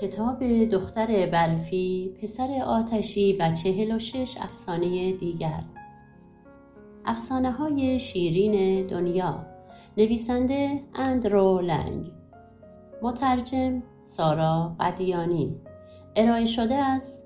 کتاب دختر برفی پسر آتشی و چهل و شش افسانه دیگر. افسانه های شیرین دنیا. نویسنده اندرو لنگ. مترجم سارا قدیانی ارائه شده از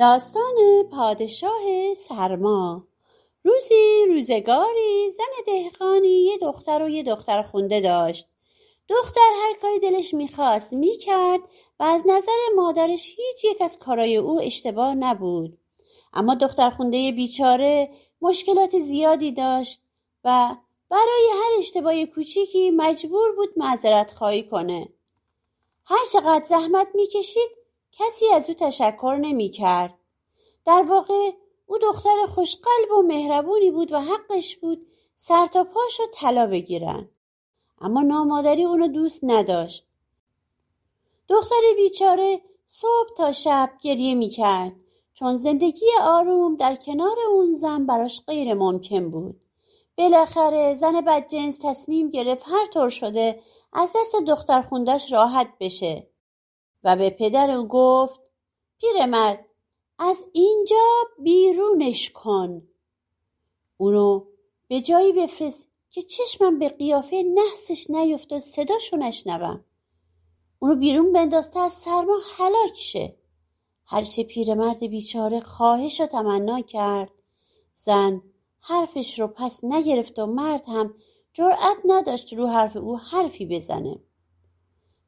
داستان پادشاه سرما. روزی روزگاری زن دهقانی یه دختر و یه دختر خونده داشت. دختر هر کاری دلش می‌خواست می‌کرد و از نظر مادرش هیچ یک از کارای او اشتباه نبود. اما دختر خونده بیچاره مشکلات زیادی داشت و برای هر اشتباه کوچیکی مجبور بود معذرت خواهی کنه. هر چقدر زحمت می‌کشید کسی از او تشکر نمی‌کرد. در واقع او دختر خوشقلب و مهربونی بود و حقش بود سر تا پاشو طلا بگیرن. اما نامادری اونو دوست نداشت. دختر بیچاره صبح تا شب گریه می‌کرد چون زندگی آروم در کنار اون زن براش غیر ممکن بود. بالاخره زن بدجنس تصمیم گرفت هر طور شده از دست دختر خوندش راحت بشه و به پدر او گفت پیرمرد از اینجا بیرونش کن. اونو به جایی بفرست که چشمم به قیافه نحسش نیفت و صداشو نشنوم. اونو بیرون بنداز از سرما هلاک شه. هرچه پیرمرد بیچاره خواهش و تمنا کرد. زن حرفش رو پس نگرفت و مرد هم جرأت نداشت رو حرف او حرفی بزنه.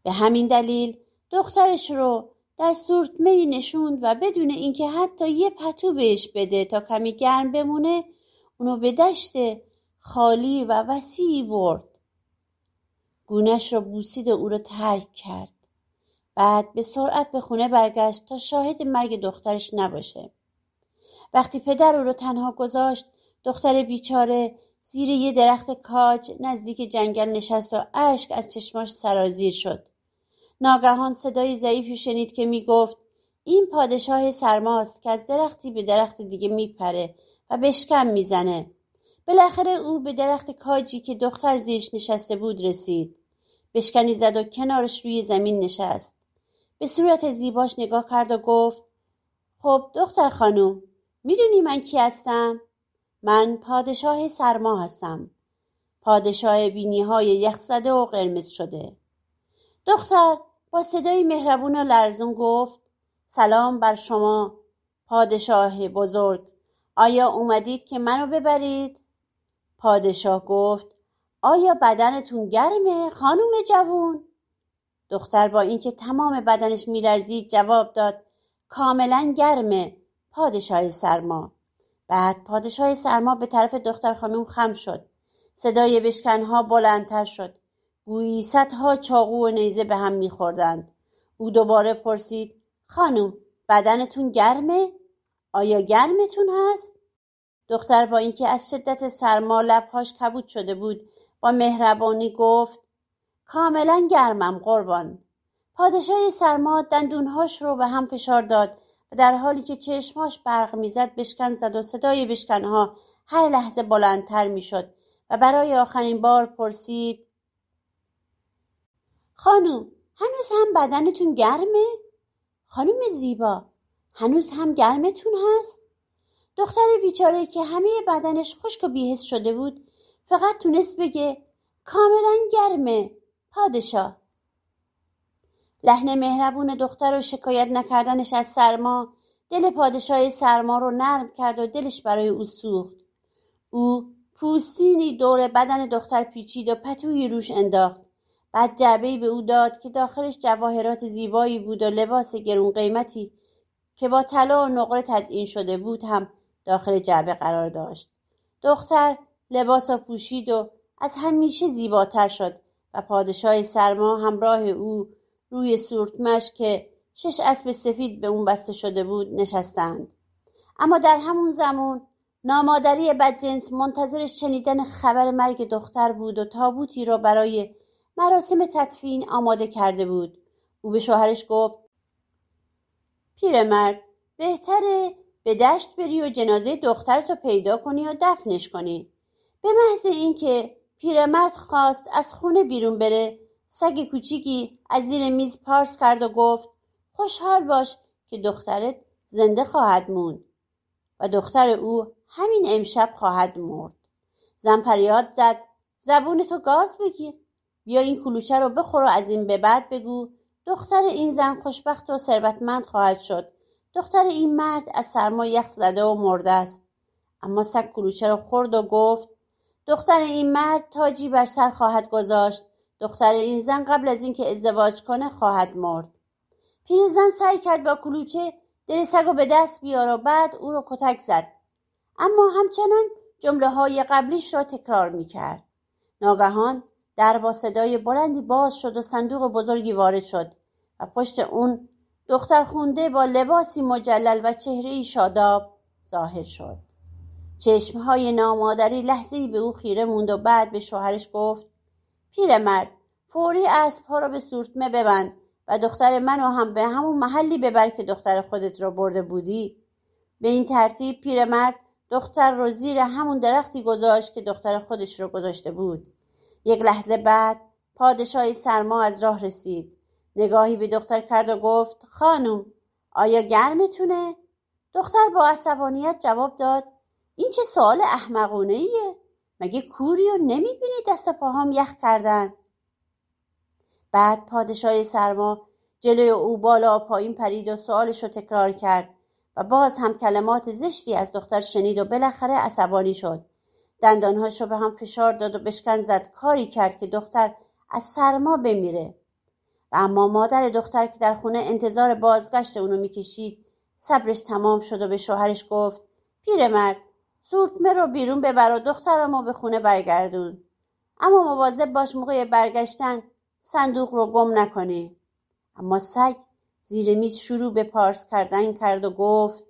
به همین دلیل دخترش رو در سورتمه نشوند و بدون اینکه حتی یه پتو بهش بده تا کمی گرم بمونه اونو به دشت خالی و وسیعی برد. گونش را بوسید و او را ترک کرد. بعد به سرعت به خونه برگشت تا شاهد مرگ دخترش نباشه. وقتی پدر او را تنها گذاشت دختر بیچاره زیر یه درخت کاج نزدیک جنگل نشست و اشک از چشماش سرازیر شد. ناگهان صدای ضعیفی شنید که می‌گفت این پادشاه سرماست که از درختی به درخت دیگه میپره و بشکم می‌زنه. بالاخره او به درخت کاجی که دختر زیرش نشسته بود رسید. بشکنی زد و کنارش روی زمین نشست. به صورت زیباش نگاه کرد و گفت خب دختر خانوم می‌دونی من کی هستم؟ من پادشاه سرما هستم. پادشاه بینی های یخزده و قرمز شده. دختر با صدای مهربون و لرزون گفت سلام بر شما پادشاه بزرگ آیا اومدید که منو ببرید؟ پادشاه گفت آیا بدنتون گرمه خانوم جوون؟ دختر با اینکه تمام بدنش میلرزید جواب داد کاملا گرمه پادشاه سرما بعد پادشاه سرما به طرف دختر خانوم خم شد صدای بشکنها بلندتر شد گویی صدها چاقو و نیزه به هم میخوردند. او دوباره پرسید خانوم بدنتون گرمه؟ آیا گرمتون هست؟ دختر با اینکه از شدت سرما لبهاش کبود شده بود با مهربانی گفت کاملا گرمم قربان. پادشاه سرما دندونهاش رو به هم فشار داد و در حالی که چشمهاش برق می‌زد بشکن زد و صدای بشکنها هر لحظه بلندتر می‌شد و برای آخرین بار پرسید خانوم هنوز هم بدنتون گرمه؟ خانوم زیبا هنوز هم گرمتون هست؟ دختر بیچاره که همه بدنش خشک و بیهست شده بود فقط تونست بگه کاملا گرمه پادشاه لحن مهربون دختر و شکایت نکردنش از سرما دل پادشاه سرما رو نرم کرد و دلش برای او سوخت او پوستینی دور بدن دختر پیچید و پتوی روش انداخت بعد جعبه به او داد که داخلش جواهرات زیبایی بود و لباس گرون قیمتی که با طلا و نقره تزئین شده بود هم داخل جعبه قرار داشت. دختر لباس را پوشید و از همیشه زیباتر شد و پادشاه سرما همراه او روی سورتمش که شش اسب سفید به اون بسته شده بود نشستند. اما در همون زمان نامادری بدجنس منتظر شنیدن خبر مرگ دختر بود و تابوتی را برای مراسم تدفین آماده کرده بود. او به شوهرش گفت پیرمرد بهتره به دشت بری و جنازه دخترتو پیدا کنی و دفنش کنی. به محض اینکه پیرمرد خواست از خونه بیرون بره سگ کوچیکی از زیر میز پارس کرد و گفت خوشحال باش که دخترت زنده خواهد موند. و دختر او همین امشب خواهد مرد. زن فریاد زد زبون تو گاز بگیر. بیا این کلوچه رو بخور و از این به بعد بگو دختر این زن خوشبخت و ثروتمند خواهد شد. دختر این مرد از سرما یخ زده و مرده است. اما سگ کلوچه رو خورد و گفت دختر این مرد تاجی بر سر خواهد گذاشت. دختر این زن قبل از اینکه ازدواج کنه خواهد مرد. پیرزن سعی کرد با کلوچه دل سگ رو به دست بیار و بعد او رو کتک زد. اما همچنان جمله های قبلیش را تکرار می کرد. ناگهان در با صدای بلندی باز شد و صندوق بزرگی وارد شد و پشت اون دختر خونده با لباسی مجلل و چهره شاداب ظاهر شد. چشمهای نامادری لحظه به او خیره موند و بعد به شوهرش گفت پیرمرد فوری اسبها را به سورتمه ببند و دختر منو هم به همون محلی ببر که دختر خودت را برده بودی به این ترتیب پیرمرد دختر رو زیر همون درختی گذاشت که دختر خودش رو گذاشته بود یک لحظه بعد پادشاه سرما از راه رسید نگاهی به دختر کرد و گفت خانم آیا گرمتونه؟ دختر با عصبانیت جواب داد این چه سوال احمقونه ایه؟ مگه کوری و نمی‌بینی دست پاهام یخ کردن؟ بعد پادشاه سرما جلوی او بالا پایین پرید و سوالش رو تکرار کرد و باز هم کلمات زشتی از دختر شنید و بالاخره عصبانی شد دندانهاش رو به هم فشار داد و بشکن زد. کاری کرد که دختر از سرما بمیره. و اما مادر دختر که در خونه انتظار بازگشت اونو می‌کشید صبرش تمام شد و به شوهرش گفت پیرمرد سورتمه رو بیرون ببر و دخترمو به خونه برگردون. اما مواظب باش موقع برگشتن صندوق رو گم نکنی. اما سگ زیر میز شروع به پارس کردن کرد و گفت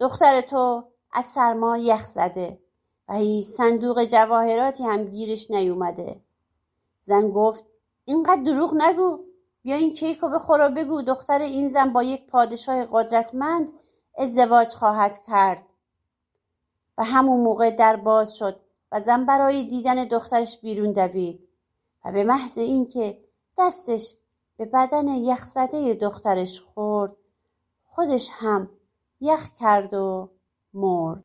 دختر تو از سرما یخ زده. و صندوق جواهراتی هم گیرش نیومده. زن گفت اینقدر دروغ نگو. بیا این کیک رو بخور و بگو دختر این زن با یک پادشاه قدرتمند ازدواج خواهد کرد. و همون موقع در باز شد و زن برای دیدن دخترش بیرون دوید. و به محض اینکه دستش به بدن یخزده دخترش خورد خودش هم یخ کرد و مرد.